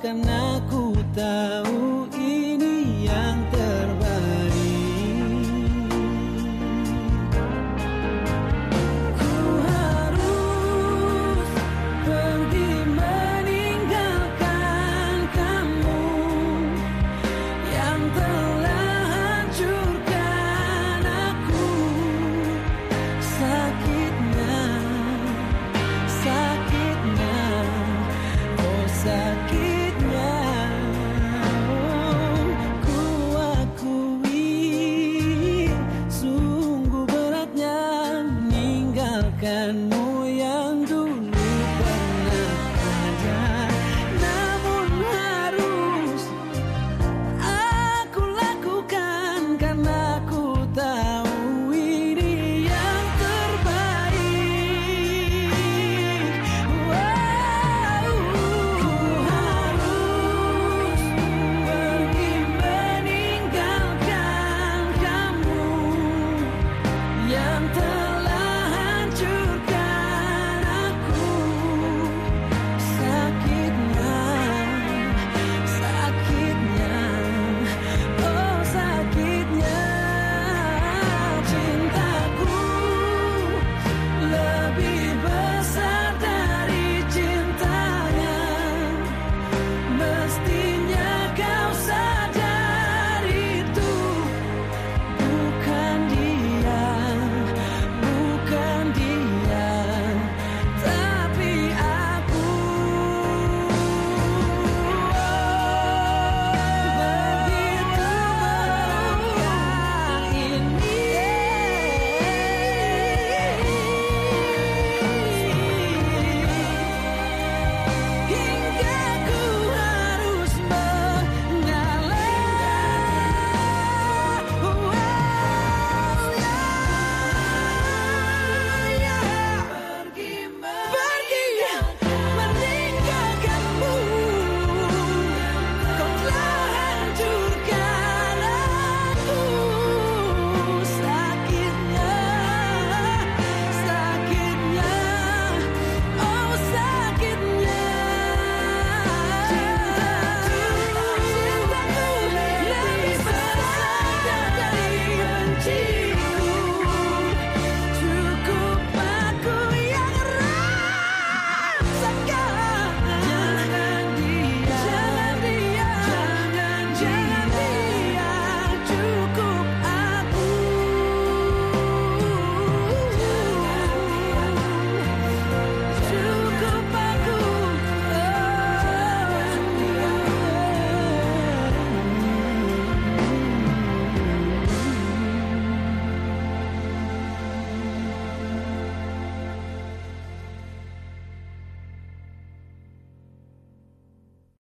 karena ku tahu